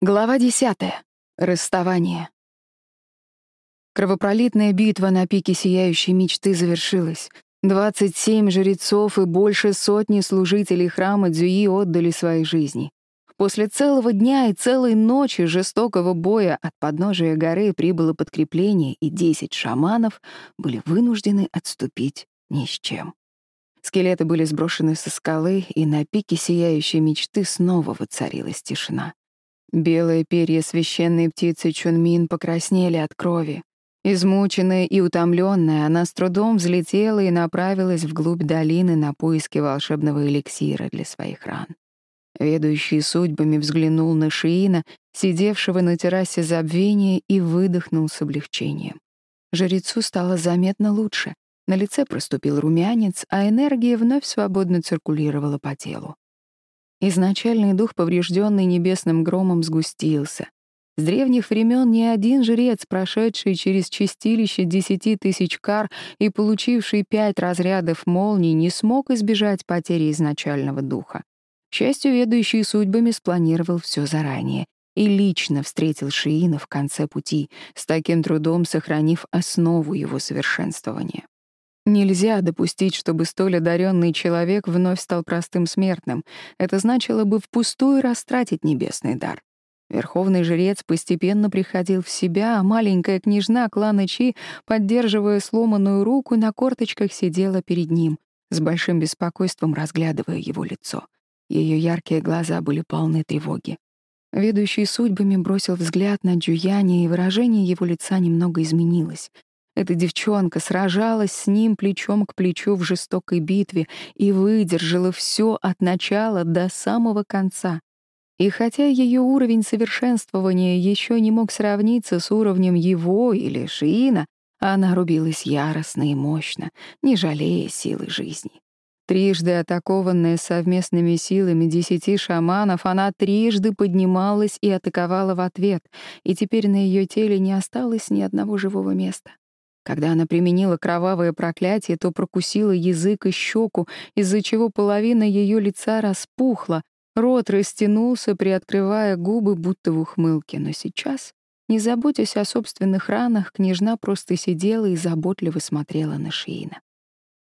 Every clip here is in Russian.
Глава десятая. Расставание. Кровопролитная битва на пике сияющей мечты завершилась. Двадцать семь жрецов и больше сотни служителей храма Дзюи отдали свои жизни. После целого дня и целой ночи жестокого боя от подножия горы прибыло подкрепление, и десять шаманов были вынуждены отступить ни с чем. Скелеты были сброшены со скалы, и на пике сияющей мечты снова воцарилась тишина. Белые перья священной птицы Чунмин покраснели от крови. Измученная и утомленная, она с трудом взлетела и направилась вглубь долины на поиски волшебного эликсира для своих ран. Ведущий судьбами взглянул на Шиина, сидевшего на террасе забвения, и выдохнул с облегчением. Жрецу стало заметно лучше. На лице проступил румянец, а энергия вновь свободно циркулировала по телу. Изначальный дух, поврежденный небесным громом, сгустился. С древних времен ни один жрец, прошедший через чистилище десяти тысяч кар и получивший пять разрядов молний, не смог избежать потери изначального духа. К счастью, ведущий судьбами спланировал все заранее и лично встретил Шиина в конце пути, с таким трудом сохранив основу его совершенствования. Нельзя допустить, чтобы столь одаренный человек вновь стал простым смертным. Это значило бы впустую растратить небесный дар. Верховный жрец постепенно приходил в себя, а маленькая княжна клана Чи, поддерживая сломанную руку, на корточках сидела перед ним, с большим беспокойством разглядывая его лицо. Ее яркие глаза были полны тревоги. Ведущий судьбами бросил взгляд на Джуяни, и выражение его лица немного изменилось. Эта девчонка сражалась с ним плечом к плечу в жестокой битве и выдержала все от начала до самого конца. И хотя ее уровень совершенствования еще не мог сравниться с уровнем его или Шиина, она рубилась яростно и мощно, не жалея силы жизни. Трижды атакованная совместными силами десяти шаманов, она трижды поднималась и атаковала в ответ, и теперь на ее теле не осталось ни одного живого места. Когда она применила кровавое проклятие, то прокусила язык и щеку, из-за чего половина ее лица распухла, рот растянулся, приоткрывая губы, будто в ухмылке. Но сейчас, не заботясь о собственных ранах, княжна просто сидела и заботливо смотрела на Шиина.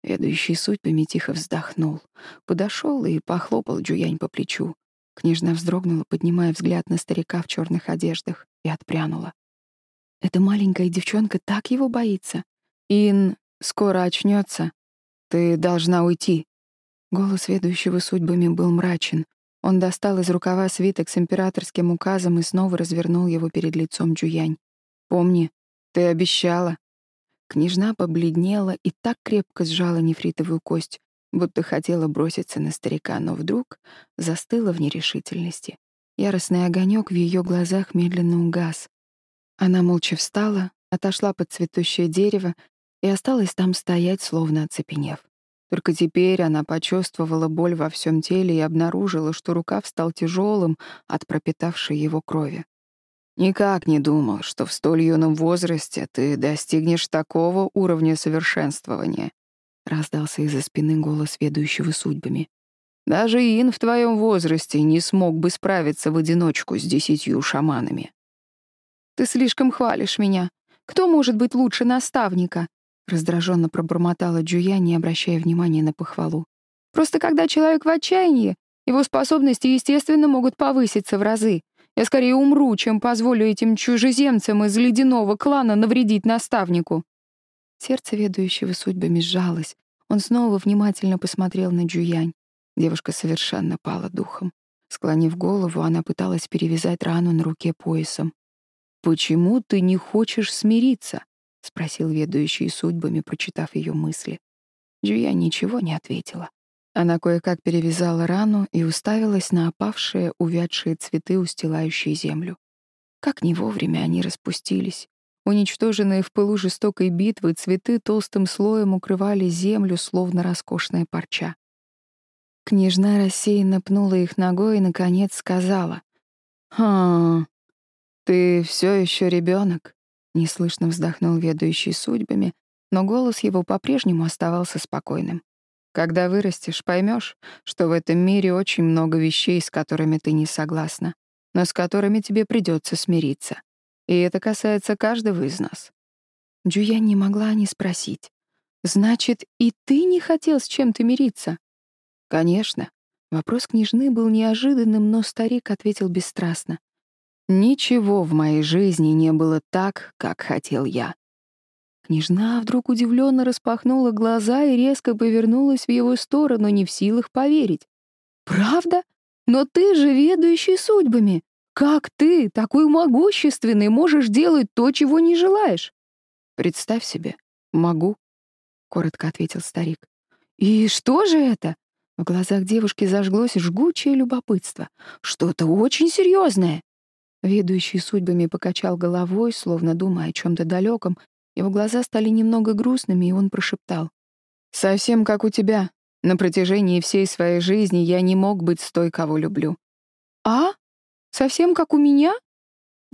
Ведущий судьбами тихо вздохнул, подошел и похлопал Джуянь по плечу. Княжна вздрогнула, поднимая взгляд на старика в черных одеждах, и отпрянула. Эта маленькая девчонка так его боится. Ин скоро очнется. Ты должна уйти. Голос ведущего судьбами был мрачен. Он достал из рукава свиток с императорским указом и снова развернул его перед лицом Джуянь. «Помни, ты обещала». Княжна побледнела и так крепко сжала нефритовую кость, будто хотела броситься на старика, но вдруг застыла в нерешительности. Яростный огонек в ее глазах медленно угас. Она молча встала, отошла под цветущее дерево и осталась там стоять, словно оцепенев. Только теперь она почувствовала боль во всем теле и обнаружила, что рукав стал тяжелым от пропитавшей его крови. «Никак не думал, что в столь юном возрасте ты достигнешь такого уровня совершенствования», — раздался из-за спины голос ведущего судьбами. «Даже Ин в твоем возрасте не смог бы справиться в одиночку с десятью шаманами». Ты слишком хвалишь меня. Кто может быть лучше наставника?» Раздраженно пробормотала Джуя, не обращая внимания на похвалу. «Просто когда человек в отчаянии, его способности, естественно, могут повыситься в разы. Я скорее умру, чем позволю этим чужеземцам из ледяного клана навредить наставнику». Сердце ведущего судьбами сжалось. Он снова внимательно посмотрел на Джуянь. Девушка совершенно пала духом. Склонив голову, она пыталась перевязать рану на руке поясом. «Почему ты не хочешь смириться?» — спросил ведущий судьбами, прочитав ее мысли. Джуя ничего не ответила. Она кое-как перевязала рану и уставилась на опавшие, увядшие цветы, устилающие землю. Как не вовремя они распустились. Уничтоженные в пылу жестокой битвы, цветы толстым слоем укрывали землю, словно роскошная парча. Княжна рассеянно пнула их ногой и, наконец, сказала. «Хм, «Ты все еще ребенок, неслышно вздохнул ведущий судьбами, но голос его по-прежнему оставался спокойным. «Когда вырастешь, поймешь, что в этом мире очень много вещей, с которыми ты не согласна. но с которыми тебе придется смириться. И это касается каждого из нас. Джуян не могла не спросить. «Значит, и ты не хотел с чем-то мириться?» «Конечно». Вопрос княжны был неожиданным, но старик ответил бесстрастно. «Ничего в моей жизни не было так, как хотел я». Княжна вдруг удивленно распахнула глаза и резко повернулась в его сторону, не в силах поверить. «Правда? Но ты же ведущий судьбами. Как ты, такой могущественный, можешь делать то, чего не желаешь?» «Представь себе, могу», — коротко ответил старик. «И что же это?» В глазах девушки зажглось жгучее любопытство. «Что-то очень серьезное. Ведущий судьбами покачал головой, словно думая о чем то далеком. Его глаза стали немного грустными, и он прошептал. «Совсем как у тебя. На протяжении всей своей жизни я не мог быть с той, кого люблю». «А? Совсем как у меня?»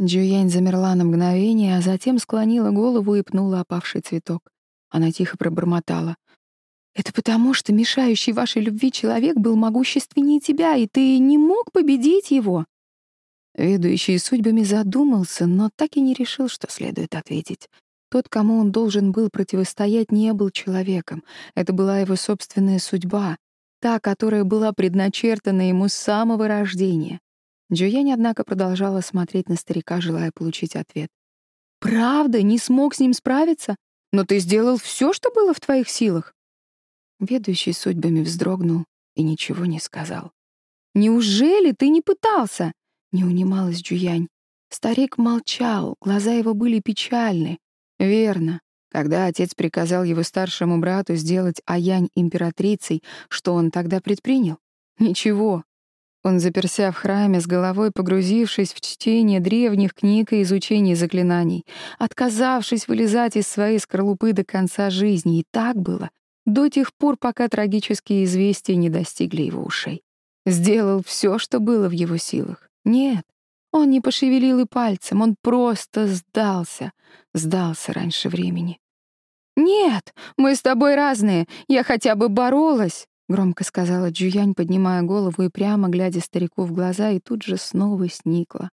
Джуянь замерла на мгновение, а затем склонила голову и пнула опавший цветок. Она тихо пробормотала. «Это потому, что мешающий вашей любви человек был могущественнее тебя, и ты не мог победить его». Ведущий судьбами задумался, но так и не решил, что следует ответить. Тот, кому он должен был противостоять, не был человеком. Это была его собственная судьба, та, которая была предначертана ему с самого рождения. Джоянь, однако, продолжала смотреть на старика, желая получить ответ. «Правда? Не смог с ним справиться? Но ты сделал все, что было в твоих силах?» Ведущий судьбами вздрогнул и ничего не сказал. «Неужели ты не пытался?» — не унималась Джуянь. Старик молчал, глаза его были печальны. Верно. Когда отец приказал его старшему брату сделать Аянь императрицей, что он тогда предпринял? Ничего. Он заперся в храме с головой, погрузившись в чтение древних книг и изучение заклинаний, отказавшись вылезать из своей скорлупы до конца жизни. И так было до тех пор, пока трагические известия не достигли его ушей. Сделал все, что было в его силах. Нет, он не пошевелил и пальцем, он просто сдался. Сдался раньше времени. «Нет, мы с тобой разные, я хотя бы боролась», — громко сказала Джуянь, поднимая голову и прямо глядя старику в глаза, и тут же снова сникла.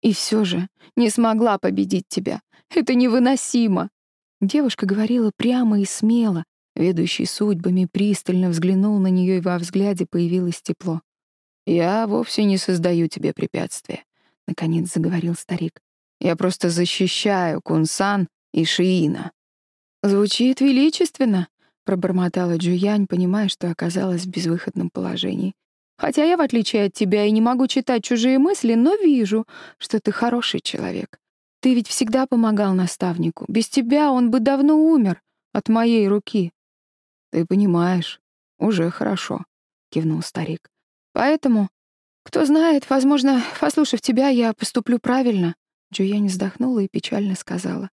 «И все же не смогла победить тебя. Это невыносимо!» Девушка говорила прямо и смело. Ведущий судьбами пристально взглянул на нее, и во взгляде появилось тепло. «Я вовсе не создаю тебе препятствия», — наконец заговорил старик. «Я просто защищаю Кунсан и Шиина». «Звучит величественно», — пробормотала Джуянь, понимая, что оказалась в безвыходном положении. «Хотя я, в отличие от тебя, и не могу читать чужие мысли, но вижу, что ты хороший человек. Ты ведь всегда помогал наставнику. Без тебя он бы давно умер от моей руки». «Ты понимаешь, уже хорошо», — кивнул старик. Поэтому, кто знает, возможно, послушав тебя, я поступлю правильно. Джуянь вздохнула и печально сказала.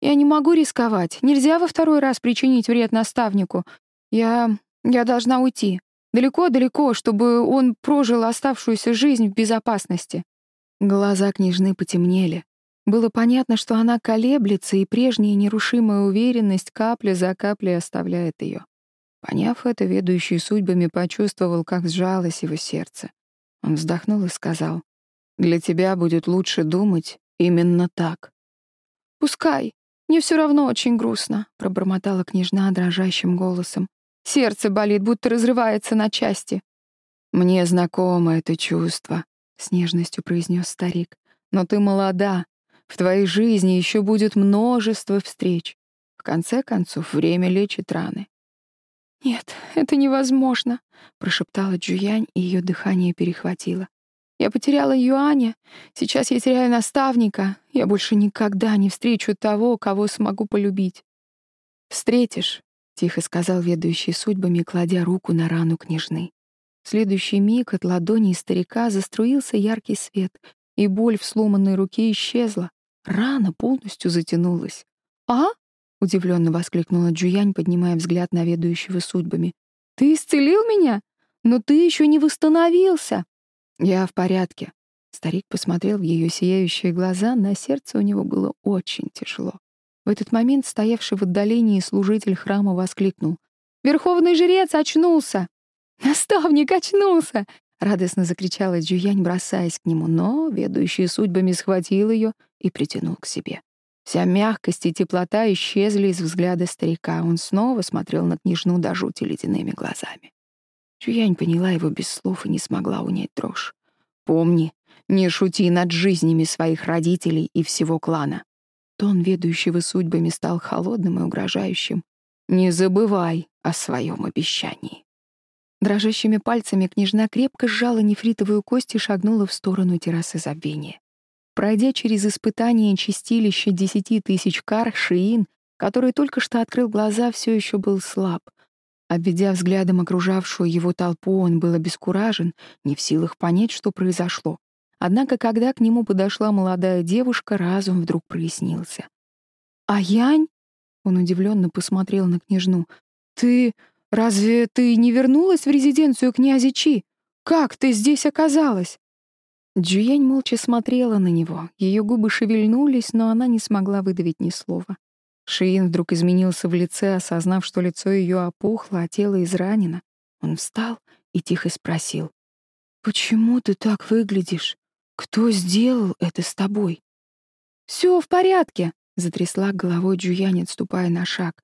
Я не могу рисковать. Нельзя во второй раз причинить вред наставнику. Я... я должна уйти. Далеко-далеко, чтобы он прожил оставшуюся жизнь в безопасности. Глаза княжны потемнели. Было понятно, что она колеблется, и прежняя нерушимая уверенность капля за каплей оставляет ее. Поняв это, ведущий судьбами почувствовал, как сжалось его сердце. Он вздохнул и сказал, «Для тебя будет лучше думать именно так». «Пускай. Мне все равно очень грустно», — пробормотала княжна дрожащим голосом. «Сердце болит, будто разрывается на части». «Мне знакомо это чувство», — с нежностью произнес старик. «Но ты молода. В твоей жизни еще будет множество встреч. В конце концов, время лечит раны. «Нет, это невозможно», — прошептала Джуянь, и ее дыхание перехватило. «Я потеряла Юаня, сейчас я теряю наставника, я больше никогда не встречу того, кого смогу полюбить». «Встретишь», — тихо сказал ведущий судьбами, кладя руку на рану княжны. В следующий миг от ладони старика заструился яркий свет, и боль в сломанной руке исчезла. Рана полностью затянулась. «А?» — удивленно воскликнула Джуянь, поднимая взгляд на ведущего судьбами. «Ты исцелил меня? Но ты еще не восстановился!» «Я в порядке». Старик посмотрел в ее сияющие глаза, на сердце у него было очень тяжело. В этот момент стоявший в отдалении служитель храма воскликнул. «Верховный жрец очнулся!» «Наставник очнулся!» —— радостно закричала Джуянь, бросаясь к нему, но ведущий судьбами схватил ее и притянул к себе. Вся мягкость и теплота исчезли из взгляда старика. Он снова смотрел на княжну до жути ледяными глазами. Чуянь поняла его без слов и не смогла унять дрожь. «Помни, не шути над жизнями своих родителей и всего клана». Тон ведущего судьбами стал холодным и угрожающим. «Не забывай о своем обещании». Дрожащими пальцами княжна крепко сжала нефритовую кость и шагнула в сторону террасы забвения. Пройдя через испытание чистилища десяти тысяч кар, Шиин, который только что открыл глаза, все еще был слаб — Обведя взглядом окружавшую его толпу, он был обескуражен, не в силах понять, что произошло. Однако, когда к нему подошла молодая девушка, разум вдруг прояснился. «А Янь?» — он удивленно посмотрел на княжну. «Ты... разве ты не вернулась в резиденцию князя Чи? Как ты здесь оказалась?» Джуянь молча смотрела на него. Ее губы шевельнулись, но она не смогла выдавить ни слова. Шиин вдруг изменился в лице, осознав, что лицо ее опухло, а тело изранено. Он встал и тихо спросил. «Почему ты так выглядишь? Кто сделал это с тобой?» «Все в порядке», — затрясла головой Джуянь, отступая на шаг.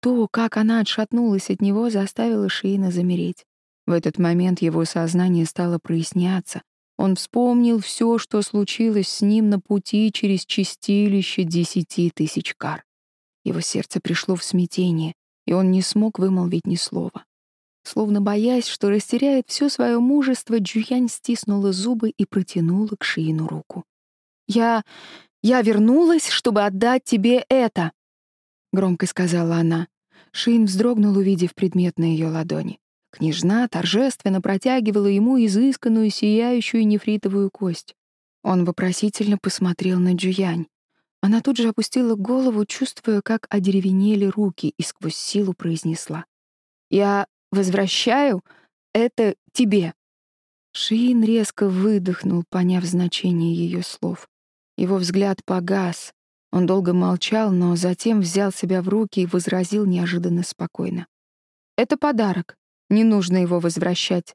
То, как она отшатнулась от него, заставило Шиина замереть. В этот момент его сознание стало проясняться. Он вспомнил все, что случилось с ним на пути через чистилище десяти тысяч кар. Его сердце пришло в смятение, и он не смог вымолвить ни слова. Словно боясь, что растеряет все свое мужество, Джуянь стиснула зубы и протянула к Шиину руку. «Я... я вернулась, чтобы отдать тебе это!» — громко сказала она. Шиин вздрогнул, увидев предмет на ее ладони. Княжна торжественно протягивала ему изысканную, сияющую нефритовую кость. Он вопросительно посмотрел на Джуянь. Она тут же опустила голову, чувствуя, как одеревенели руки, и сквозь силу произнесла. «Я возвращаю это тебе». Шиин резко выдохнул, поняв значение ее слов. Его взгляд погас. Он долго молчал, но затем взял себя в руки и возразил неожиданно спокойно. «Это подарок. Не нужно его возвращать».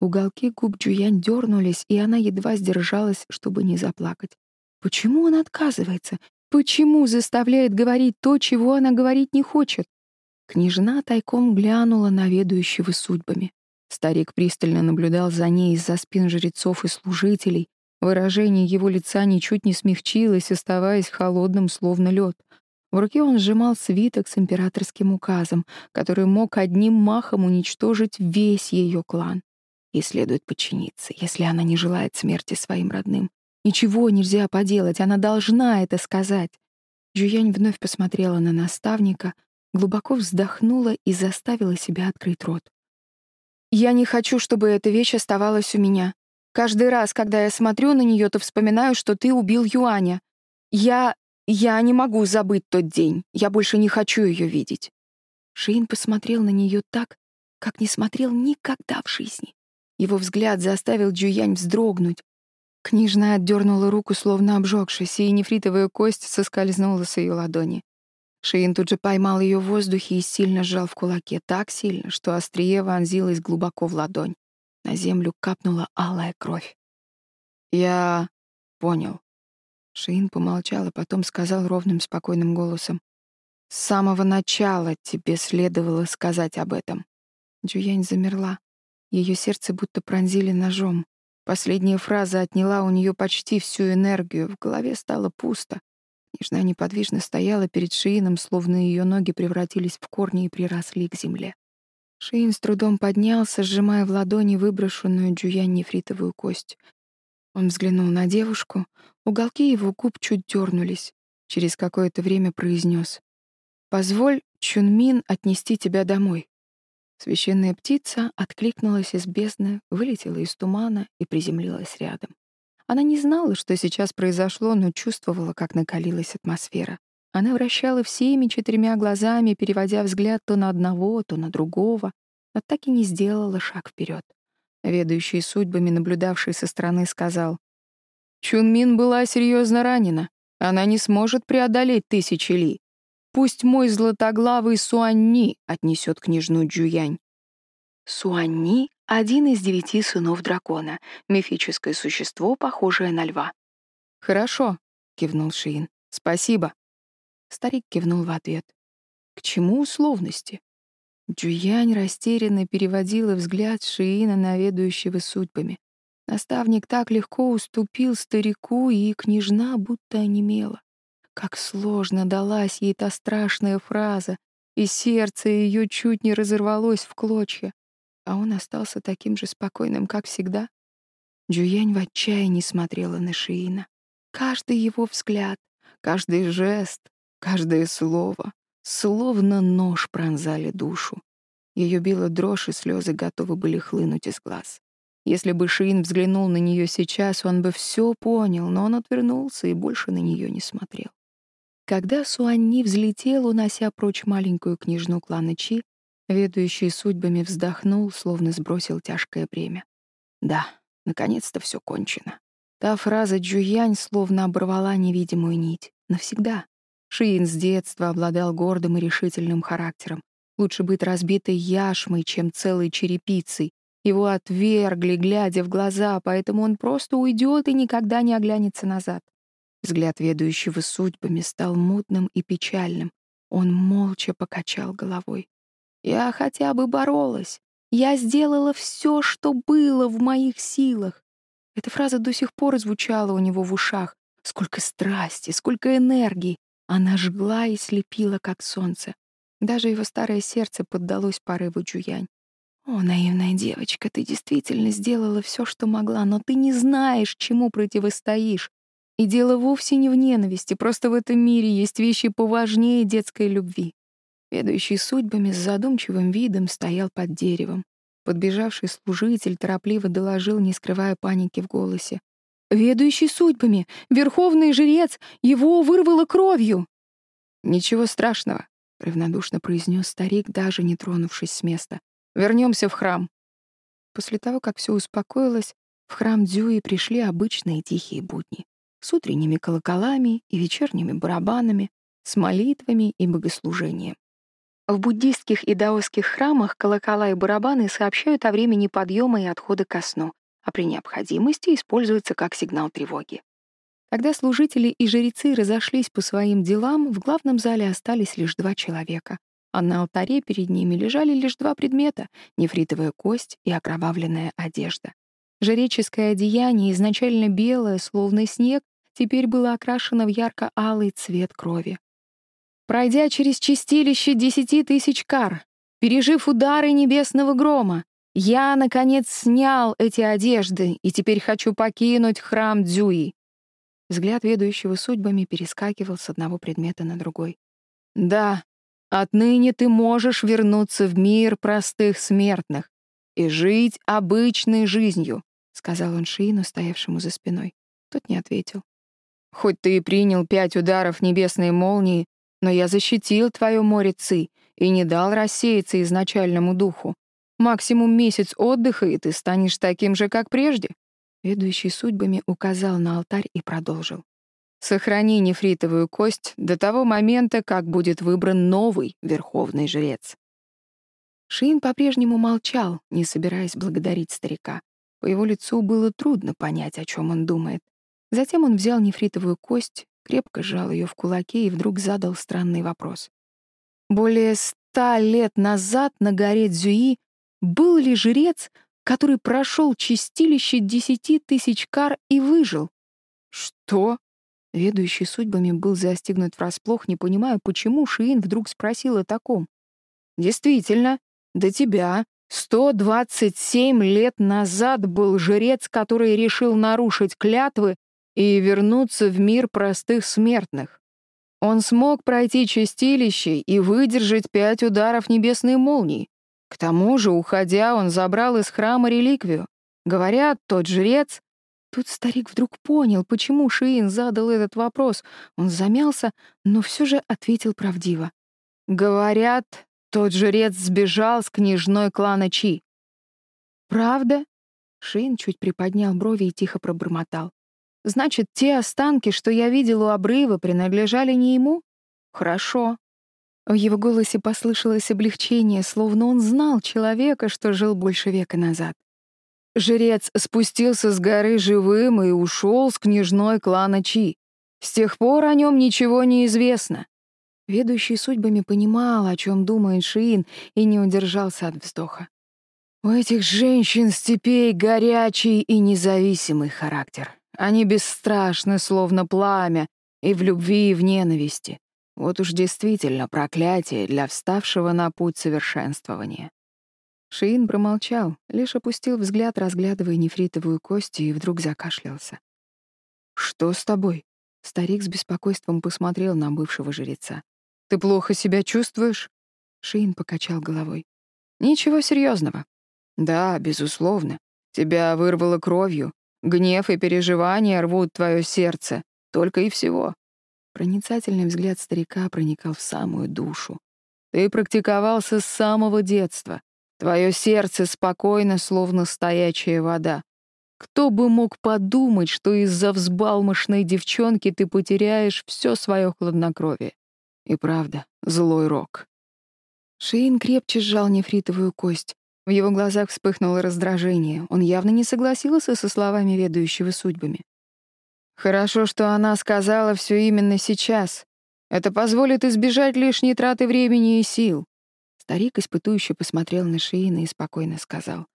Уголки губ Джуянь дернулись, и она едва сдержалась, чтобы не заплакать. Почему он отказывается? Почему заставляет говорить то, чего она говорить не хочет? Княжна тайком глянула на ведущего судьбами. Старик пристально наблюдал за ней из-за спин жрецов и служителей. Выражение его лица ничуть не смягчилось, оставаясь холодным, словно лед. В руке он сжимал свиток с императорским указом, который мог одним махом уничтожить весь ее клан. И следует подчиниться, если она не желает смерти своим родным. Ничего нельзя поделать, она должна это сказать. Жуянь вновь посмотрела на наставника, глубоко вздохнула и заставила себя открыть рот. «Я не хочу, чтобы эта вещь оставалась у меня. Каждый раз, когда я смотрю на нее, то вспоминаю, что ты убил Юаня. Я... я не могу забыть тот день. Я больше не хочу ее видеть». Шиин посмотрел на нее так, как не смотрел никогда в жизни. Его взгляд заставил Джуянь вздрогнуть, Книжная отдернула руку, словно обжегшись, и нефритовая кость соскользнула с ее ладони. Шиин тут же поймал ее в воздухе и сильно сжал в кулаке, так сильно, что острие вонзилось глубоко в ладонь. На землю капнула алая кровь. «Я понял». Шиин помолчал, а потом сказал ровным, спокойным голосом. «С самого начала тебе следовало сказать об этом». Джуянь замерла. Ее сердце будто пронзили ножом. Последняя фраза отняла у нее почти всю энергию, в голове стало пусто. Нежна неподвижно стояла перед Шиином, словно ее ноги превратились в корни и приросли к земле. Шиин с трудом поднялся, сжимая в ладони выброшенную Джуянь нефритовую кость. Он взглянул на девушку, уголки его губ чуть дернулись. Через какое-то время произнес: «Позволь Чунмин отнести тебя домой». Священная птица откликнулась из бездны, вылетела из тумана и приземлилась рядом. Она не знала, что сейчас произошло, но чувствовала, как накалилась атмосфера. Она вращала всеми четырьмя глазами, переводя взгляд то на одного, то на другого, но так и не сделала шаг вперед. Ведущий судьбами, наблюдавший со стороны, сказал, «Чунмин была серьезно ранена. Она не сможет преодолеть тысячи ли. Пусть мой златоглавый Суанни отнесет княжну Джуянь. Суанни — один из девяти сынов дракона, мифическое существо, похожее на льва. «Хорошо», — кивнул Шиин. «Спасибо». Старик кивнул в ответ. «К чему условности?» Джуянь растерянно переводила взгляд Шиина на ведущего судьбами. Наставник так легко уступил старику, и княжна будто онемела. Как сложно далась ей та страшная фраза, и сердце ее чуть не разорвалось в клочья. А он остался таким же спокойным, как всегда. Джуянь в отчаянии смотрела на Шиина. Каждый его взгляд, каждый жест, каждое слово словно нож пронзали душу. Ее била дрожь, и слезы готовы были хлынуть из глаз. Если бы Шиин взглянул на нее сейчас, он бы все понял, но он отвернулся и больше на нее не смотрел. Когда Суанни взлетел, унося прочь маленькую княжну клана Чи, ведущий судьбами вздохнул, словно сбросил тяжкое бремя. Да, наконец-то все кончено. Та фраза Джуянь словно оборвала невидимую нить. Навсегда. Шиин с детства обладал гордым и решительным характером. Лучше быть разбитой яшмой, чем целой черепицей. Его отвергли, глядя в глаза, поэтому он просто уйдет и никогда не оглянется назад. Взгляд ведущего судьбами стал мутным и печальным. Он молча покачал головой. «Я хотя бы боролась. Я сделала все, что было в моих силах. Эта фраза до сих пор звучала у него в ушах. Сколько страсти, сколько энергии. Она жгла и слепила, как солнце. Даже его старое сердце поддалось порыву Джуянь. «О, наивная девочка, ты действительно сделала все, что могла, но ты не знаешь, чему противостоишь. И дело вовсе не в ненависти, просто в этом мире есть вещи поважнее детской любви». Ведущий судьбами с задумчивым видом стоял под деревом. Подбежавший служитель торопливо доложил, не скрывая паники в голосе. «Ведущий судьбами! Верховный жрец! Его вырвало кровью!» «Ничего страшного», — равнодушно произнес старик, даже не тронувшись с места. Вернемся в храм». После того, как все успокоилось, в храм Дзюи пришли обычные тихие будни с утренними колоколами и вечерними барабанами, с молитвами и богослужением. В буддистских и даосских храмах колокола и барабаны сообщают о времени подъема и отхода ко сну, а при необходимости используются как сигнал тревоги. Когда служители и жрецы разошлись по своим делам, в главном зале остались лишь два человека, а на алтаре перед ними лежали лишь два предмета — нефритовая кость и окровавленная одежда. Жреческое одеяние, изначально белое, словно снег, теперь было окрашено в ярко-алый цвет крови. Пройдя через чистилище десяти тысяч кар, пережив удары небесного грома, я, наконец, снял эти одежды и теперь хочу покинуть храм Дзюи. Взгляд ведущего судьбами перескакивал с одного предмета на другой. Да, отныне ты можешь вернуться в мир простых смертных и жить обычной жизнью, сказал он Шиину, стоявшему за спиной. Тот не ответил. Хоть ты и принял пять ударов небесной молнии, но я защитил твое море Ци и не дал рассеяться изначальному духу. Максимум месяц отдыха, и ты станешь таким же, как прежде». Ведущий судьбами указал на алтарь и продолжил. «Сохрани нефритовую кость до того момента, как будет выбран новый верховный жрец». Шин по-прежнему молчал, не собираясь благодарить старика. По его лицу было трудно понять, о чем он думает. Затем он взял нефритовую кость, крепко сжал ее в кулаке и вдруг задал странный вопрос. Более ста лет назад на горе Дзюи был ли жрец, который прошел чистилище десяти тысяч кар и выжил? Что? Ведущий судьбами был застигнут врасплох, не понимая, почему Шиин вдруг спросил о таком. Действительно, до тебя 127 лет назад был жрец, который решил нарушить клятвы и вернуться в мир простых смертных. Он смог пройти чистилище и выдержать пять ударов небесной молнии. К тому же, уходя, он забрал из храма реликвию. Говорят, тот жрец... Тут старик вдруг понял, почему Шиин задал этот вопрос. Он замялся, но все же ответил правдиво. Говорят, тот жрец сбежал с княжной клана Чи. «Правда?» Шиин чуть приподнял брови и тихо пробормотал. Значит, те останки, что я видел у обрыва, принадлежали не ему? Хорошо. В его голосе послышалось облегчение, словно он знал человека, что жил больше века назад. Жрец спустился с горы живым и ушел с княжной клана Чи. С тех пор о нем ничего не известно. Ведущий судьбами понимал, о чем думает Шиин, и не удержался от вздоха. У этих женщин степей горячий и независимый характер. Они бесстрашны, словно пламя, и в любви, и в ненависти. Вот уж действительно проклятие для вставшего на путь совершенствования. Шиин промолчал, лишь опустил взгляд, разглядывая нефритовую кость, и вдруг закашлялся. «Что с тобой?» Старик с беспокойством посмотрел на бывшего жреца. «Ты плохо себя чувствуешь?» Шиин покачал головой. «Ничего серьезного. Да, безусловно. Тебя вырвало кровью. Гнев и переживания рвут твое сердце. Только и всего. Проницательный взгляд старика проникал в самую душу. Ты практиковался с самого детства. Твое сердце спокойно, словно стоячая вода. Кто бы мог подумать, что из-за взбалмошной девчонки ты потеряешь все свое хладнокровие? И правда, злой рок. Шейн крепче сжал нефритовую кость. В его глазах вспыхнуло раздражение. Он явно не согласился со словами ведущего судьбами. Хорошо, что она сказала все именно сейчас. Это позволит избежать лишней траты времени и сил. Старик испытующе посмотрел на Шиина и спокойно сказал.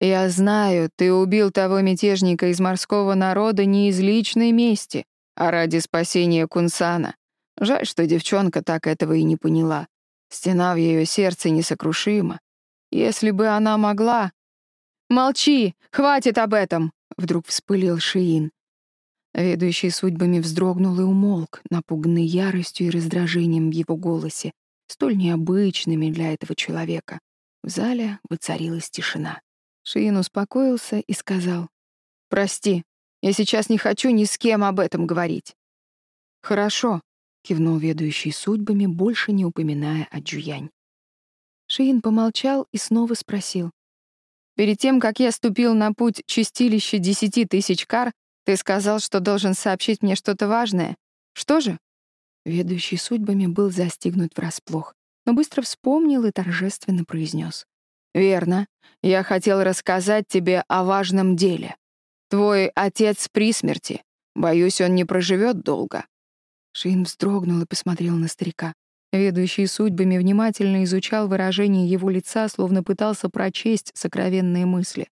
«Я знаю, ты убил того мятежника из морского народа не из личной мести, а ради спасения Кунсана. Жаль, что девчонка так этого и не поняла. Стена в ее сердце несокрушима. Если бы она могла...» «Молчи! Хватит об этом!» — вдруг вспылил Шиин. Ведущий судьбами вздрогнул и умолк, напуганный яростью и раздражением в его голосе, столь необычными для этого человека. В зале воцарилась тишина. Шиин успокоился и сказал, «Прости, я сейчас не хочу ни с кем об этом говорить». «Хорошо», — кивнул ведущий судьбами, больше не упоминая о Джуянь. Шиин помолчал и снова спросил. «Перед тем, как я ступил на путь чистилища десяти тысяч кар, ты сказал, что должен сообщить мне что-то важное. Что же? Ведущий судьбами был застигнут врасплох, но быстро вспомнил и торжественно произнес: «Верно. Я хотел рассказать тебе о важном деле. Твой отец при смерти. Боюсь, он не проживет долго». Шин вздрогнул и посмотрел на старика. Ведущий судьбами внимательно изучал выражение его лица, словно пытался прочесть сокровенные мысли.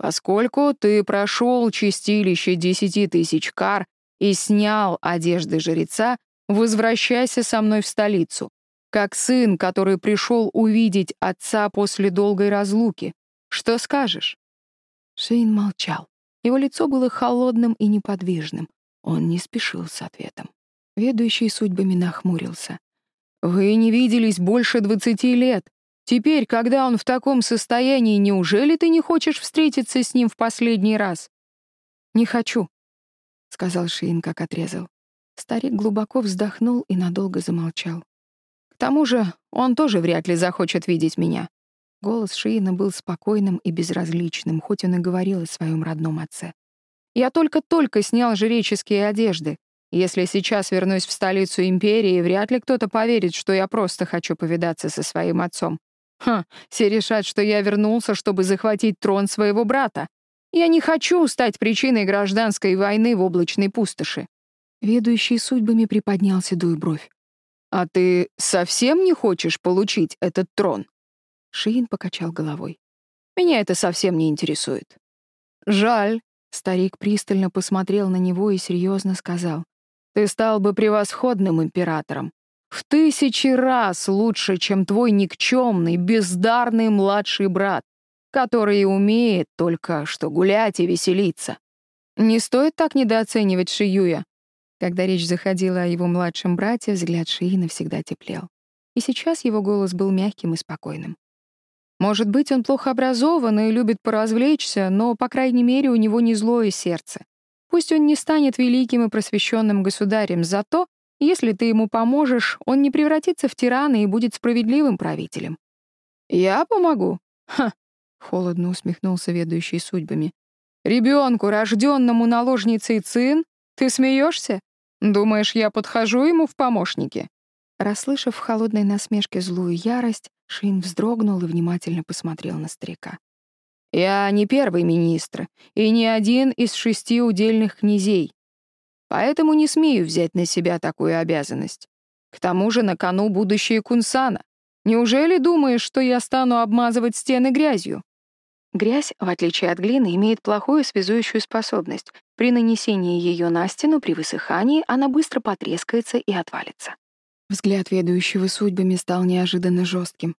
Поскольку ты прошел чистилище десяти тысяч кар и снял одежды жреца, возвращайся со мной в столицу, как сын, который пришел увидеть отца после долгой разлуки. Что скажешь?» Шейн молчал. Его лицо было холодным и неподвижным. Он не спешил с ответом. Ведущий судьбами нахмурился. «Вы не виделись больше двадцати лет. Теперь, когда он в таком состоянии, неужели ты не хочешь встретиться с ним в последний раз? Не хочу, сказал Шиин, как отрезал. Старик глубоко вздохнул и надолго замолчал. К тому же, он тоже вряд ли захочет видеть меня. Голос Шиина был спокойным и безразличным, хоть он и говорил о своем родном отце. Я только-только снял жреческие одежды. Если сейчас вернусь в столицу империи, вряд ли кто-то поверит, что я просто хочу повидаться со своим отцом. Ха, все решат, что я вернулся, чтобы захватить трон своего брата. Я не хочу стать причиной гражданской войны в облачной пустоши. Ведущий судьбами приподнял седую бровь. «А ты совсем не хочешь получить этот трон?» Шиин покачал головой. «Меня это совсем не интересует». «Жаль», — старик пристально посмотрел на него и серьезно сказал. «Ты стал бы превосходным императором. В тысячи раз лучше, чем твой никчемный, бездарный младший брат, который умеет только что гулять и веселиться. Не стоит так недооценивать Шиюя. Когда речь заходила о его младшем брате, взгляд Шии навсегда теплел. И сейчас его голос был мягким и спокойным. Может быть, он плохо образован и любит поразвлечься, но, по крайней мере, у него не злое сердце. Пусть он не станет великим и просвещенным государем, зато если ты ему поможешь, он не превратится в тирана и будет справедливым правителем. Я помогу? Ха! Холодно усмехнулся ведущий судьбами. Ребенку, рожденному наложницей Цин? Ты смеешься? Думаешь, я подхожу ему в помощники? Расслышав в холодной насмешке злую ярость, Шин вздрогнул и внимательно посмотрел на старика. «Я не первый министр и не один из шести удельных князей, поэтому не смею взять на себя такую обязанность. К тому же на кону будущее Кунсана. Неужели думаешь, что я стану обмазывать стены грязью?» Грязь, в отличие от глины, имеет плохую связующую способность. При нанесении ее на стену при высыхании она быстро потрескается и отвалится. Взгляд ведущего судьбами стал неожиданно жестким.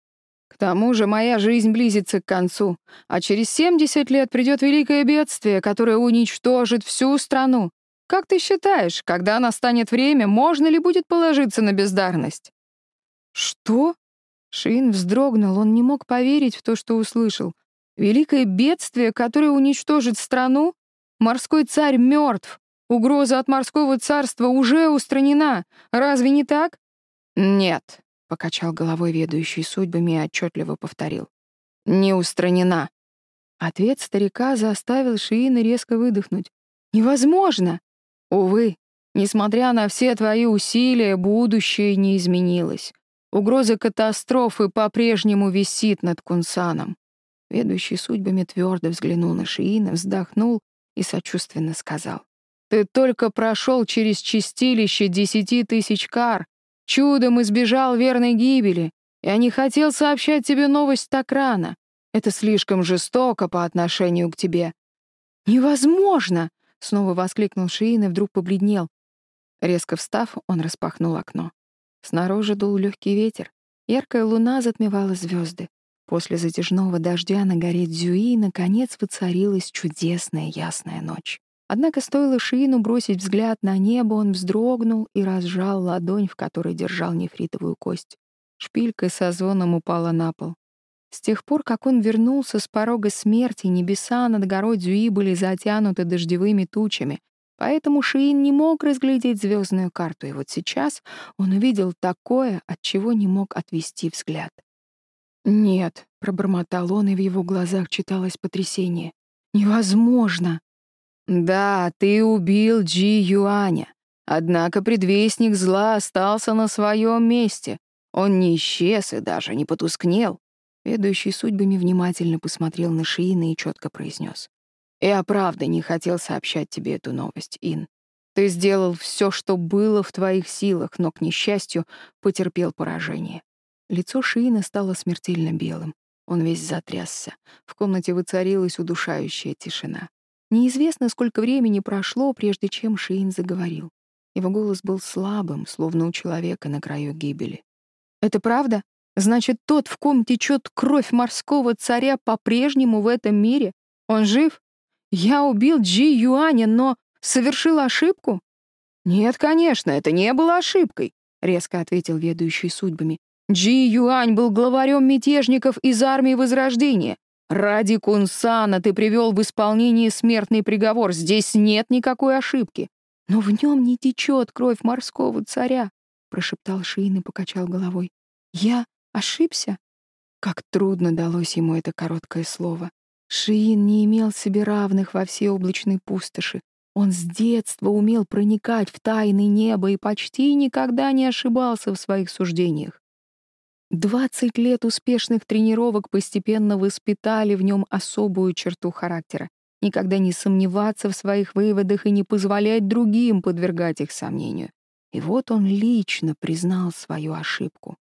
К тому же моя жизнь близится к концу, а через 70 лет придет великое бедствие, которое уничтожит всю страну. Как ты считаешь, когда настанет время, можно ли будет положиться на бездарность? Что? Шин вздрогнул, он не мог поверить в то, что услышал. Великое бедствие, которое уничтожит страну? Морской царь мертв. Угроза от морского царства уже устранена. Разве не так? «Нет», — покачал головой ведущий судьбами и отчетливо повторил. «Не устранена». Ответ старика заставил Шиина резко выдохнуть. «Невозможно!» «Увы, несмотря на все твои усилия, будущее не изменилось. Угроза катастрофы по-прежнему висит над Кунсаном». Ведущий судьбами твердо взглянул на Шиина, вздохнул и сочувственно сказал. «Ты только прошел через чистилище десяти тысяч кар, Чудом избежал верной гибели. Я не хотел сообщать тебе новость так рано. Это слишком жестоко по отношению к тебе». «Невозможно!» — снова воскликнул Шиин и вдруг побледнел. Резко встав, он распахнул окно. Снаружи дул легкий ветер. Яркая луна затмевала звезды. После затяжного дождя на горе Дзюи наконец воцарилась чудесная ясная ночь. Однако стоило Шиину бросить взгляд на небо, он вздрогнул и разжал ладонь, в которой держал нефритовую кость. Шпилька со звоном упала на пол. С тех пор, как он вернулся с порога смерти, небеса над горой Дзюи были затянуты дождевыми тучами, поэтому Шиин не мог разглядеть звездную карту, и вот сейчас он увидел такое, от чего не мог отвести взгляд. «Нет», — пробормотал он, и в его глазах читалось потрясение. «Невозможно!» «Да, ты убил Джи Юаня. Однако предвестник зла остался на своем месте. Он не исчез и даже не потускнел». Ведущий судьбами внимательно посмотрел на Шиина и четко произнес. «Я правда не хотел сообщать тебе эту новость, Ин. Ты сделал все, что было в твоих силах, но, к несчастью, потерпел поражение». Лицо Шиина стало смертельно белым. Он весь затрясся. В комнате воцарилась удушающая тишина. Неизвестно, сколько времени прошло, прежде чем Шейн заговорил. Его голос был слабым, словно у человека на краю гибели. «Это правда? Значит, тот, в ком течет кровь морского царя, по-прежнему в этом мире? Он жив? Я убил Джи Юаня, но совершил ошибку?» «Нет, конечно, это не было ошибкой», — резко ответил ведущий судьбами. «Джи Юань был главарем мятежников из армии Возрождения. Ради Кунсана ты привел в исполнение смертный приговор. Здесь нет никакой ошибки. Но в нем не течет кровь морского царя, прошептал Шиин и покачал головой. Я ошибся? Как трудно далось ему это короткое слово. Шиин не имел себе равных во всей облачной пустоши. Он с детства умел проникать в тайны неба и почти никогда не ошибался в своих суждениях. Двадцать лет успешных тренировок постепенно воспитали в нем особую черту характера — никогда не сомневаться в своих выводах и не позволять другим подвергать их сомнению. И вот он лично признал свою ошибку.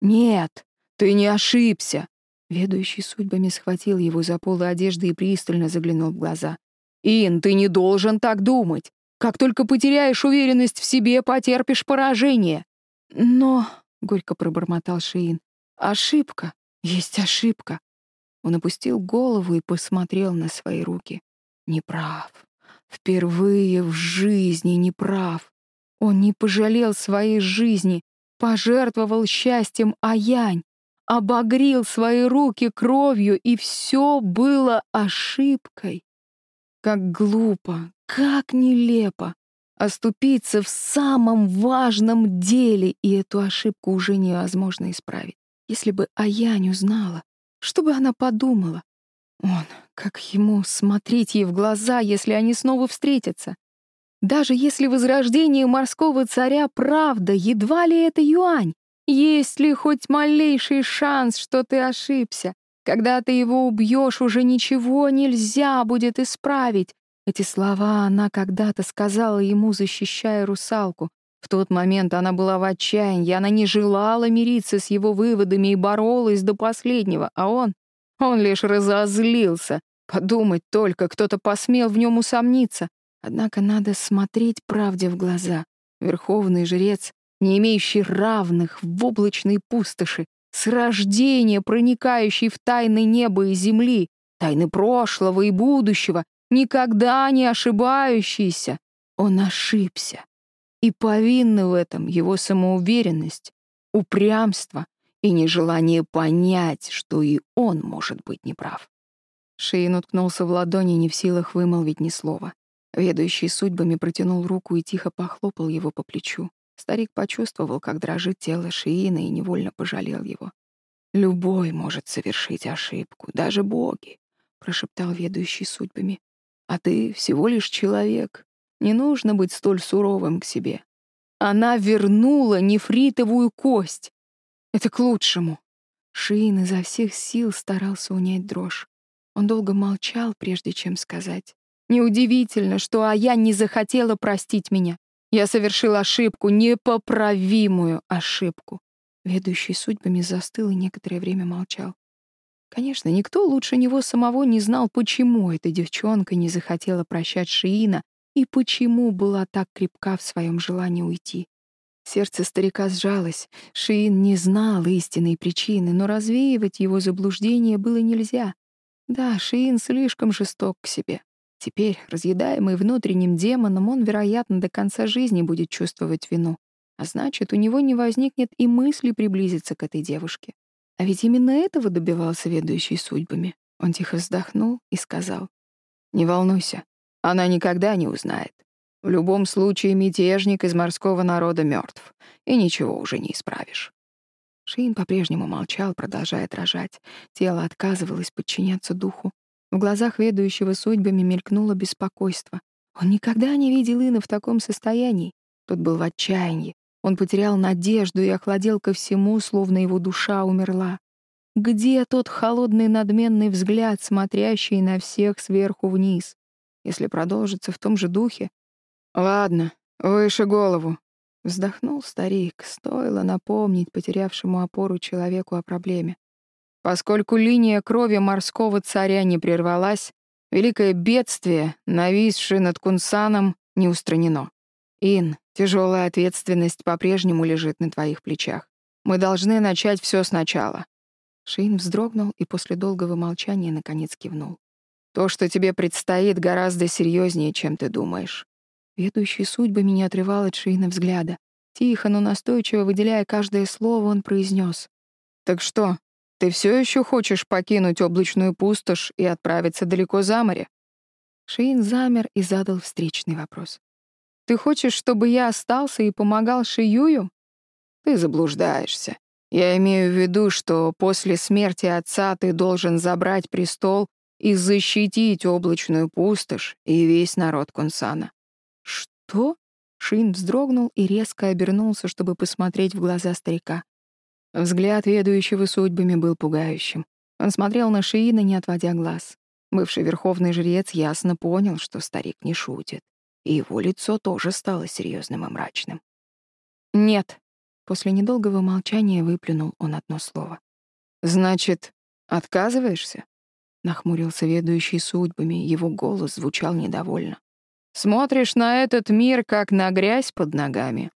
«Нет, ты не ошибся!» Ведущий судьбами схватил его за полы одежды и пристально заглянул в глаза. «Ин, ты не должен так думать! Как только потеряешь уверенность в себе, потерпишь поражение!» «Но...» — горько пробормотал Шиин. «Ошибка! Есть ошибка!» Он опустил голову и посмотрел на свои руки. Неправ. Впервые в жизни неправ. Он не пожалел своей жизни, пожертвовал счастьем Аянь, обогрил свои руки кровью, и все было ошибкой. Как глупо, как нелепо оступиться в самом важном деле, и эту ошибку уже невозможно исправить. Если бы Аянь узнала, что бы она подумала? Он, как ему смотреть ей в глаза, если они снова встретятся? Даже если возрождение морского царя правда, едва ли это юань? Есть ли хоть малейший шанс, что ты ошибся? Когда ты его убьешь, уже ничего нельзя будет исправить. Эти слова она когда-то сказала ему, защищая русалку. В тот момент она была в отчаянии, она не желала мириться с его выводами и боролась до последнего, а он... Он лишь разозлился. Подумать только, кто-то посмел в нем усомниться. Однако надо смотреть правде в глаза. Верховный жрец, не имеющий равных в облачной пустоши, с рождения проникающий в тайны неба и земли, тайны прошлого и будущего, никогда не ошибающийся. Он ошибся. И повинны в этом его самоуверенность, упрямство и нежелание понять, что и он может быть неправ. Шейн уткнулся в ладони, не в силах вымолвить ни слова. Ведущий судьбами протянул руку и тихо похлопал его по плечу. Старик почувствовал, как дрожит тело Шиина и невольно пожалел его. «Любой может совершить ошибку, даже боги», — прошептал ведущий судьбами. «А ты всего лишь человек. Не нужно быть столь суровым к себе. Она вернула нефритовую кость. Это к лучшему». Шиин изо всех сил старался унять дрожь. Он долго молчал, прежде чем сказать. Неудивительно, что Ая не захотела простить меня. Я совершил ошибку, непоправимую ошибку. Ведущий судьбами застыл и некоторое время молчал. Конечно, никто лучше него самого не знал, почему эта девчонка не захотела прощать Шиина и почему была так крепка в своем желании уйти. Сердце старика сжалось. Шиин не знал истинной причины, но развеивать его заблуждение было нельзя. Да, Шиин слишком жесток к себе. Теперь, разъедаемый внутренним демоном, он, вероятно, до конца жизни будет чувствовать вину. А значит, у него не возникнет и мысли приблизиться к этой девушке. А ведь именно этого добивался ведущий судьбами. Он тихо вздохнул и сказал. «Не волнуйся, она никогда не узнает. В любом случае мятежник из морского народа мертв, и ничего уже не исправишь». Шейн по-прежнему молчал, продолжая дрожать. Тело отказывалось подчиняться духу. В глазах ведущего судьбами мелькнуло беспокойство. Он никогда не видел Ины в таком состоянии. Тот был в отчаянии. Он потерял надежду и охладел ко всему, словно его душа умерла. Где тот холодный надменный взгляд, смотрящий на всех сверху вниз? Если продолжится в том же духе... «Ладно, выше голову», — вздохнул старик. Стоило напомнить потерявшему опору человеку о проблеме. Поскольку линия крови морского царя не прервалась, великое бедствие, нависшее над Кунсаном, не устранено. Ин, тяжелая ответственность по-прежнему лежит на твоих плечах. Мы должны начать все сначала. Шин вздрогнул и после долгого молчания наконец кивнул. То, что тебе предстоит, гораздо серьезнее, чем ты думаешь. Ведущий судьбами не отрывал от Шиина взгляда. Тихо, но настойчиво выделяя каждое слово, он произнес: «Так что, ты все еще хочешь покинуть облачную пустошь и отправиться далеко за море?» Шейн замер и задал встречный вопрос. «Ты хочешь, чтобы я остался и помогал Шиюю?» «Ты заблуждаешься. Я имею в виду, что после смерти отца ты должен забрать престол и защитить облачную пустошь и весь народ Кунсана». «Что?» Шин вздрогнул и резко обернулся, чтобы посмотреть в глаза старика. Взгляд ведущего судьбами был пугающим. Он смотрел на Шиина, не отводя глаз. Бывший верховный жрец ясно понял, что старик не шутит. И его лицо тоже стало серьезным и мрачным. «Нет», — после недолгого молчания выплюнул он одно слово. «Значит, отказываешься?» — нахмурился ведущий судьбами, его голос звучал недовольно. «Смотришь на этот мир, как на грязь под ногами.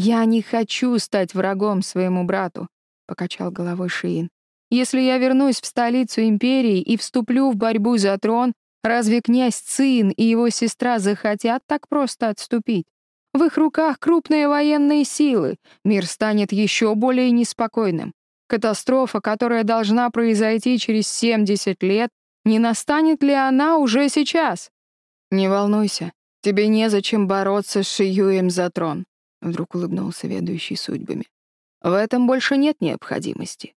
«Я не хочу стать врагом своему брату», — покачал головой Шиин. «Если я вернусь в столицу империи и вступлю в борьбу за трон, разве князь Цин и его сестра захотят так просто отступить? В их руках крупные военные силы, мир станет еще более неспокойным. Катастрофа, которая должна произойти через 70 лет, не настанет ли она уже сейчас? Не волнуйся, тебе незачем бороться с Шиюем за трон. Вдруг улыбнулся ведущий судьбами. В этом больше нет необходимости.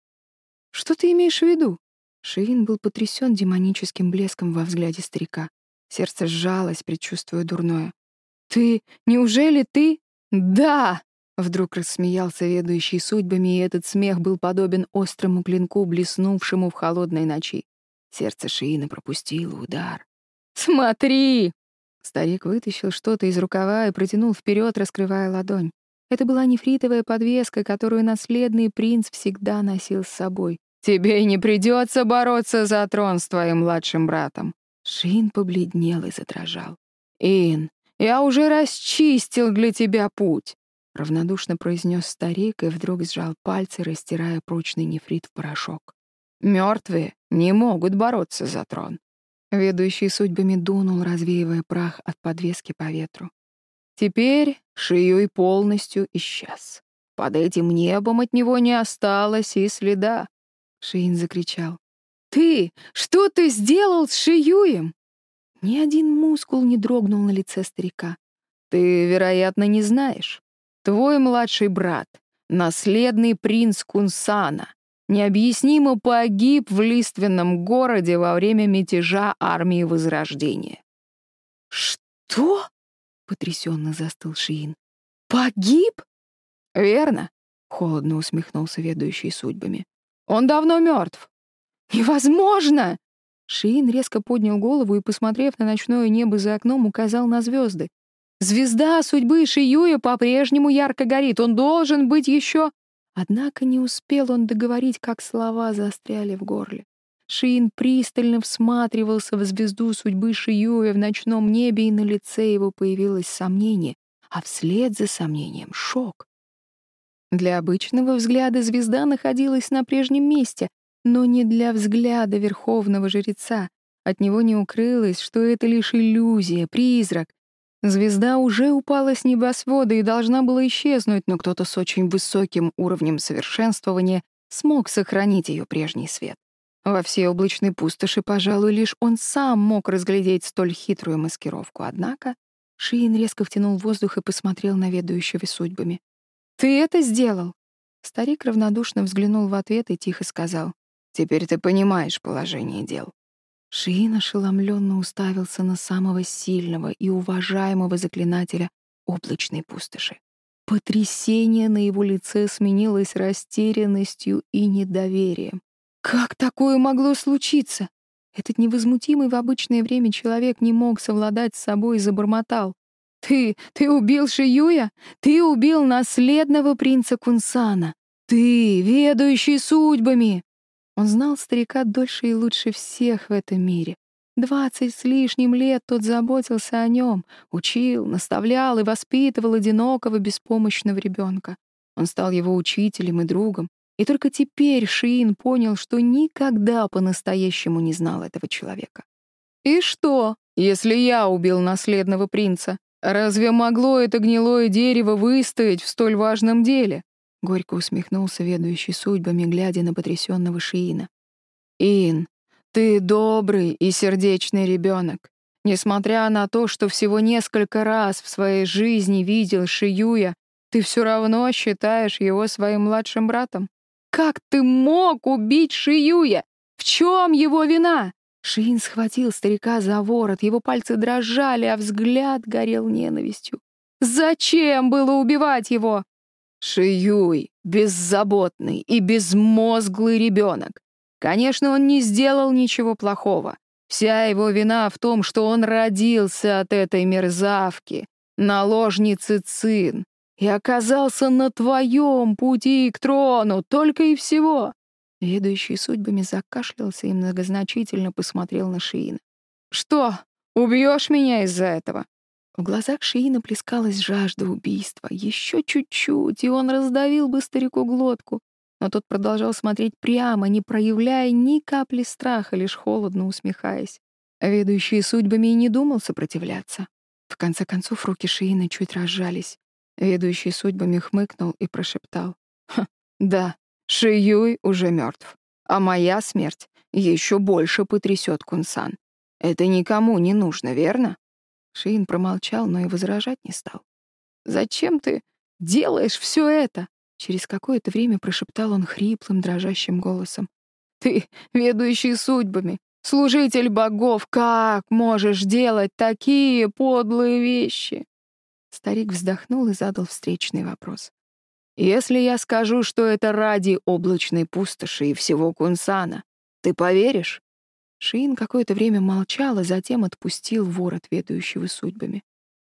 Что ты имеешь в виду? Шиин был потрясен демоническим блеском во взгляде старика. Сердце сжалось, предчувствуя дурное. Ты... Неужели ты...» «Да!» — вдруг рассмеялся ведущий судьбами, и этот смех был подобен острому клинку, блеснувшему в холодной ночи. Сердце Шиина пропустило удар. «Смотри!» Старик вытащил что-то из рукава и протянул вперед, раскрывая ладонь. Это была нефритовая подвеска, которую наследный принц всегда носил с собой. «Тебе и не придется бороться за трон с твоим младшим братом». Шин побледнел и задрожал. «Ин, я уже расчистил для тебя путь», — равнодушно произнес старик и вдруг сжал пальцы, растирая прочный нефрит в порошок. Мертвые не могут бороться за трон». Ведущий судьбами дунул, развеивая прах от подвески по ветру. Теперь Шиюй полностью исчез. Под этим небом от него не осталось и следа. Шиин закричал. «Ты! Что ты сделал с Шиюем?» Ни один мускул не дрогнул на лице старика. «Ты, вероятно, не знаешь. Твой младший брат, наследный принц Кунсана, необъяснимо погиб в лиственном городе во время мятежа армии Возрождения». «Что?» — потрясенно застыл Шиин. «Погиб?» «Верно», — холодно усмехнулся ведущий судьбами. «Он давно мертв». «Невозможно!» Шиин резко поднял голову и, посмотрев на ночное небо за окном, указал на звезды. «Звезда судьбы Шиюя по-прежнему ярко горит. Он должен быть еще...» Однако не успел он договорить, как слова застряли в горле. Шиин пристально всматривался в звезду судьбы Шиюя в ночном небе, и на лице его появилось сомнение, а вслед за сомнением — шок. Для обычного взгляда звезда находилась на прежнем месте, но не для взгляда верховного жреца. От него не укрылось, что это лишь иллюзия, призрак. Звезда уже упала с небосвода и должна была исчезнуть, но кто-то с очень высоким уровнем совершенствования смог сохранить ее прежний свет. Во всей облачной пустоши, пожалуй, лишь он сам мог разглядеть столь хитрую маскировку. Однако Шиин резко втянул воздух и посмотрел на ведущего судьбами. «Ты это сделал?» Старик равнодушно взглянул в ответ и тихо сказал. Теперь ты понимаешь положение дел». Шиин ошеломленно уставился на самого сильного и уважаемого заклинателя облачной пустоши. Потрясение на его лице сменилось растерянностью и недоверием. Как такое могло случиться? Этот невозмутимый в обычное время человек не мог совладать с собой и забормотал. «Ты, ты убил Шиюя? Ты убил наследного принца Кунсана? Ты, ведущий судьбами!» Он знал старика дольше и лучше всех в этом мире. Двадцать с лишним лет тот заботился о нем, учил, наставлял и воспитывал одинокого, беспомощного ребенка. Он стал его учителем и другом, и только теперь Шиин понял, что никогда по-настоящему не знал этого человека. «И что, если я убил наследного принца? Разве могло это гнилое дерево выстоять в столь важном деле?» Горько усмехнулся ведущий судьбами, глядя на потрясенного Шиина. «Ин, ты добрый и сердечный ребенок. Несмотря на то, что всего несколько раз в своей жизни видел Шиюя, ты все равно считаешь его своим младшим братом. Как ты мог убить Шиюя? В чем его вина?» Шиин схватил старика за ворот, его пальцы дрожали, а взгляд горел ненавистью. «Зачем было убивать его? Шиюй — беззаботный и безмозглый ребенок. Конечно, он не сделал ничего плохого. Вся его вина в том, что он родился от этой мерзавки, наложницы Цин, и оказался на твоем пути к трону, только и всего. Ведущий судьбами закашлялся и многозначительно посмотрел на Шиина. «Что, убьешь меня из-за этого?» В глазах Шиина плескалась жажда убийства. Еще чуть-чуть, и он раздавил бы старику глотку. Но тот продолжал смотреть прямо, не проявляя ни капли страха, лишь холодно усмехаясь. Ведущий судьбами и не думал сопротивляться. В конце концов, руки Шиина чуть разжались. Ведущий судьбами хмыкнул и прошептал. «Да, Шиюй уже мертв, а моя смерть еще больше потрясет Кунсан. Это никому не нужно, верно?» Шиин промолчал, но и возражать не стал. «Зачем ты делаешь все это?» Через какое-то время прошептал он хриплым, дрожащим голосом. «Ты, ведущий судьбами, служитель богов, как можешь делать такие подлые вещи?» Старик вздохнул и задал встречный вопрос. «Если я скажу, что это ради облачной пустоши и всего Кунсана, ты поверишь?» Шиин какое-то время молчал, а затем отпустил ворот, ведающего судьбами.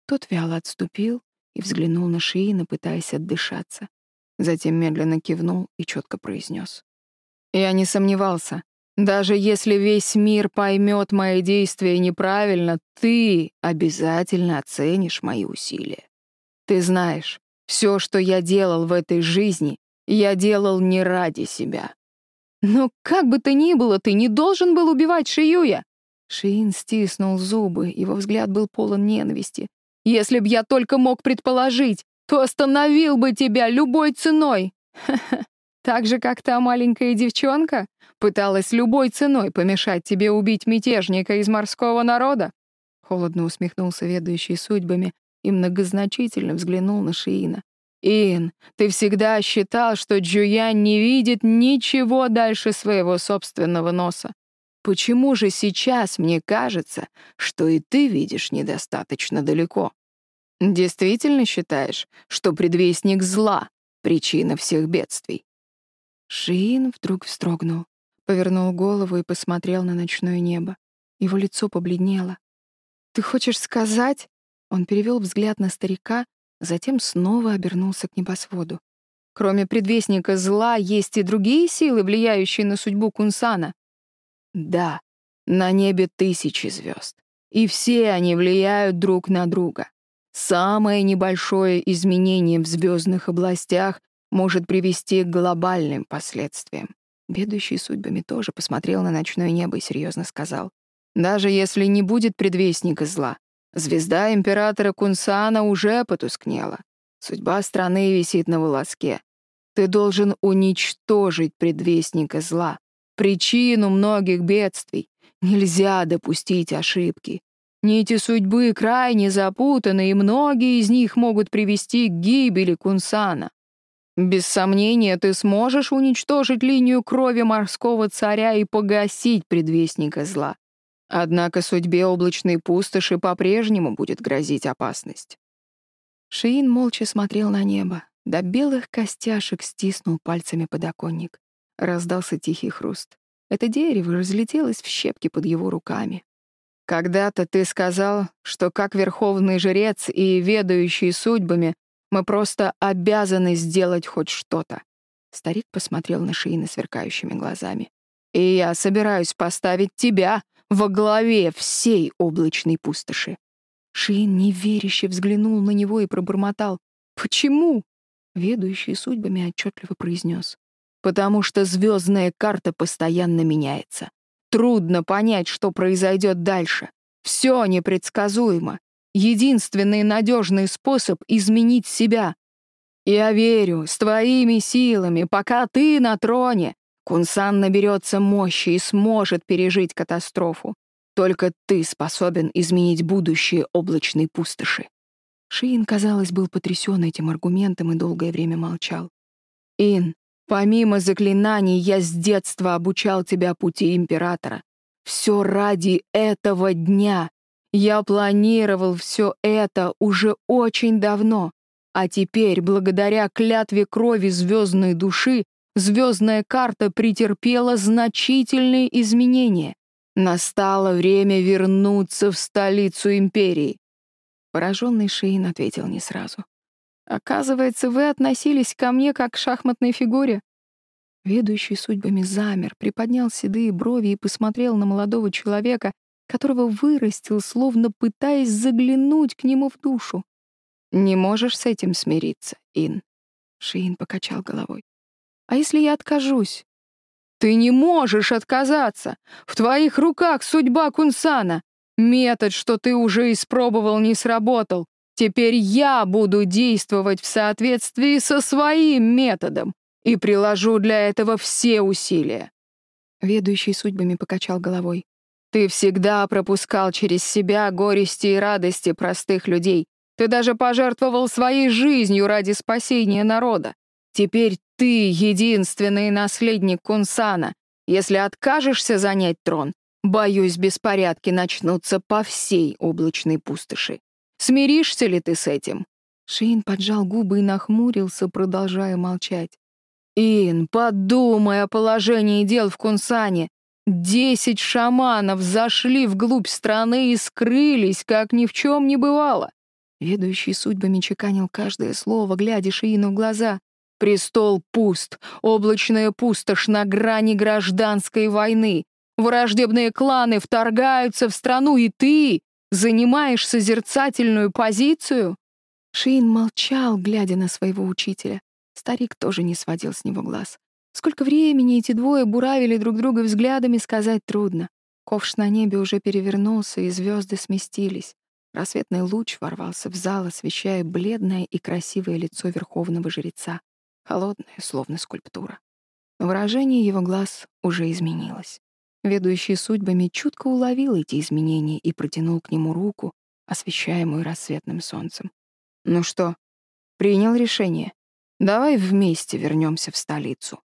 Тот вяло отступил и взглянул на Шиина, пытаясь отдышаться. Затем медленно кивнул и четко произнес: «Я не сомневался. Даже если весь мир поймет мои действия неправильно, ты обязательно оценишь мои усилия. Ты знаешь, все, что я делал в этой жизни, я делал не ради себя. Но как бы то ни было, ты не должен был убивать Шиюя. Шиин стиснул зубы, его взгляд был полон ненависти. Если б я только мог предположить, то остановил бы тебя любой ценой. Так же, как та маленькая девчонка пыталась любой ценой помешать тебе убить мятежника из морского народа. Холодно усмехнулся ведущий судьбами и многозначительно взглянул на Шиина. «Ин, ты всегда считал, что Джуян не видит ничего дальше своего собственного носа. Почему же сейчас мне кажется, что и ты видишь недостаточно далеко? Действительно считаешь, что предвестник зла — причина всех бедствий?» Шиин вдруг вздрогнул, повернул голову и посмотрел на ночное небо. Его лицо побледнело. «Ты хочешь сказать...» Он перевел взгляд на старика, затем снова обернулся к небосводу. «Кроме предвестника зла, есть и другие силы, влияющие на судьбу Кунсана?» «Да, на небе тысячи звезд, и все они влияют друг на друга. Самое небольшое изменение в звездных областях может привести к глобальным последствиям. Бедующий судьбами тоже посмотрел на ночное небо и серьезно сказал. «Даже если не будет предвестника зла, Звезда императора Кунсана уже потускнела. Судьба страны висит на волоске. Ты должен уничтожить предвестника зла, причину многих бедствий. Нельзя допустить ошибки. Нити судьбы крайне запутаны, и многие из них могут привести к гибели Кунсана. Без сомнения, ты сможешь уничтожить линию крови морского царя и погасить предвестника зла. Однако судьбе облачной пустоши по-прежнему будет грозить опасность. Шиин молча смотрел на небо. До белых костяшек стиснул пальцами подоконник. Раздался тихий хруст. Это дерево разлетелось в щепки под его руками. «Когда-то ты сказал, что как верховный жрец и ведающий судьбами мы просто обязаны сделать хоть что-то». Старик посмотрел на Шиина сверкающими глазами. «И я собираюсь поставить тебя во главе всей облачной пустоши. Шин неверяще взглянул на него и пробормотал. «Почему?» Ведущий судьбами отчетливо произнес. «Потому что звездная карта постоянно меняется. Трудно понять, что произойдет дальше. Все непредсказуемо. Единственный надежный способ — изменить себя. Я верю, с твоими силами, пока ты на троне, Кунсан наберется мощи и сможет пережить катастрофу. Только ты способен изменить будущее облачной пустоши. Шиин, казалось, был потрясен этим аргументом и долгое время молчал. «Ин, помимо заклинаний, я с детства обучал тебя пути Императора. Все ради этого дня. Я планировал все это уже очень давно. А теперь, благодаря клятве крови звездной души, звездная карта претерпела значительные изменения. Настало время вернуться в столицу империи. Пораженный Шейн ответил не сразу. «Оказывается, вы относились ко мне как к шахматной фигуре». Ведущий судьбами замер, приподнял седые брови и посмотрел на молодого человека, которого вырастил, словно пытаясь заглянуть к нему в душу. «Не можешь с этим смириться, Ин?» Шейн покачал головой. А если я откажусь? Ты не можешь отказаться. В твоих руках судьба Кунсана. Метод, что ты уже испробовал, не сработал. Теперь я буду действовать в соответствии со своим методом и приложу для этого все усилия. Ведущий судьбами покачал головой. Ты всегда пропускал через себя горести и радости простых людей. Ты даже пожертвовал своей жизнью ради спасения народа. Теперь ты единственный наследник Кунсана. Если откажешься занять трон, боюсь, беспорядки начнутся по всей облачной пустоши. Смиришься ли ты с этим?» Шиин поджал губы и нахмурился, продолжая молчать. «Ин, подумай о положении дел в Кунсане. Десять шаманов зашли вглубь страны и скрылись, как ни в чем не бывало». Ведущий судьбами чеканил каждое слово, глядя Шиину в глаза. «Престол пуст, облачная пустошь на грани гражданской войны. Враждебные кланы вторгаются в страну, и ты занимаешь созерцательную позицию?» Шиин молчал, глядя на своего учителя. Старик тоже не сводил с него глаз. Сколько времени эти двое буравили друг друга взглядами, сказать трудно. Ковш на небе уже перевернулся, и звезды сместились. Рассветный луч ворвался в зал, освещая бледное и красивое лицо верховного жреца, холодное, словно скульптура. Выражение его глаз уже изменилось. Ведущий судьбами чутко уловил эти изменения и протянул к нему руку, освещаемую рассветным солнцем. «Ну что, принял решение? Давай вместе вернемся в столицу».